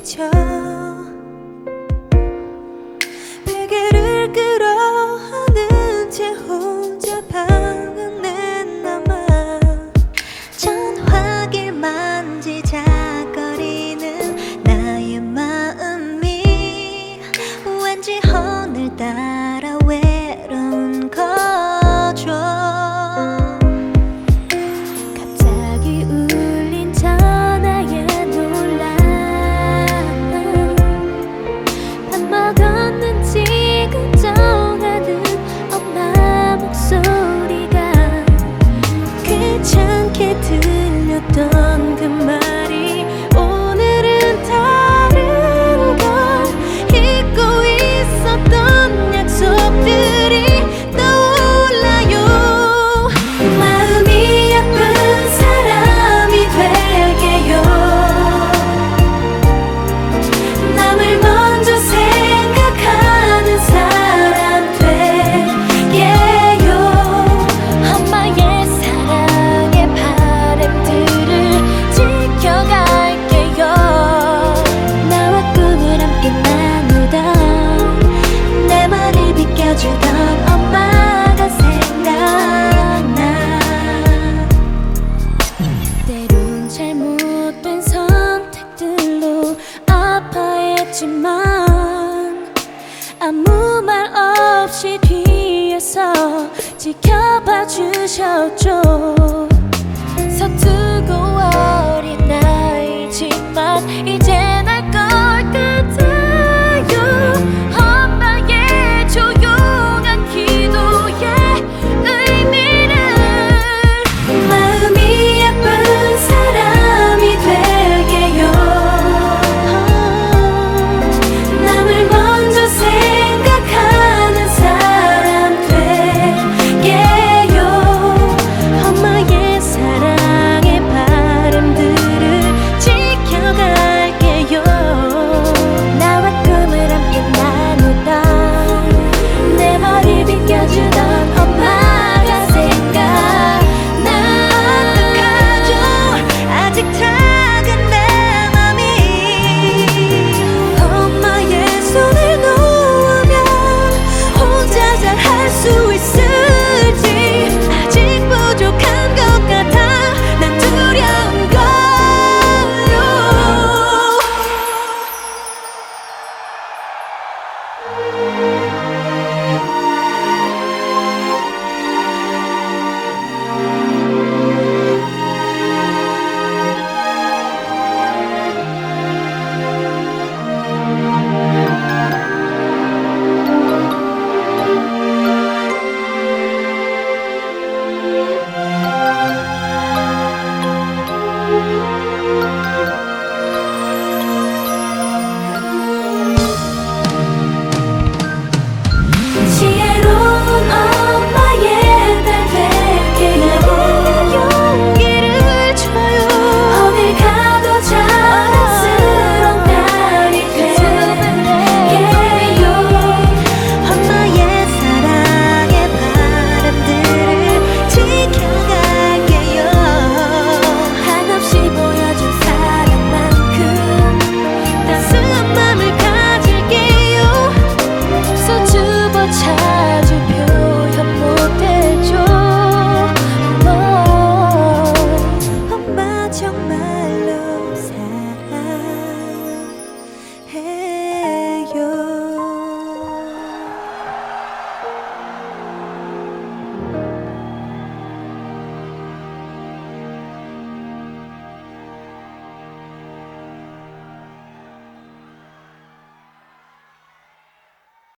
墙 아무 말 없이 뒤에서 지켜봐 주셨죠. 서투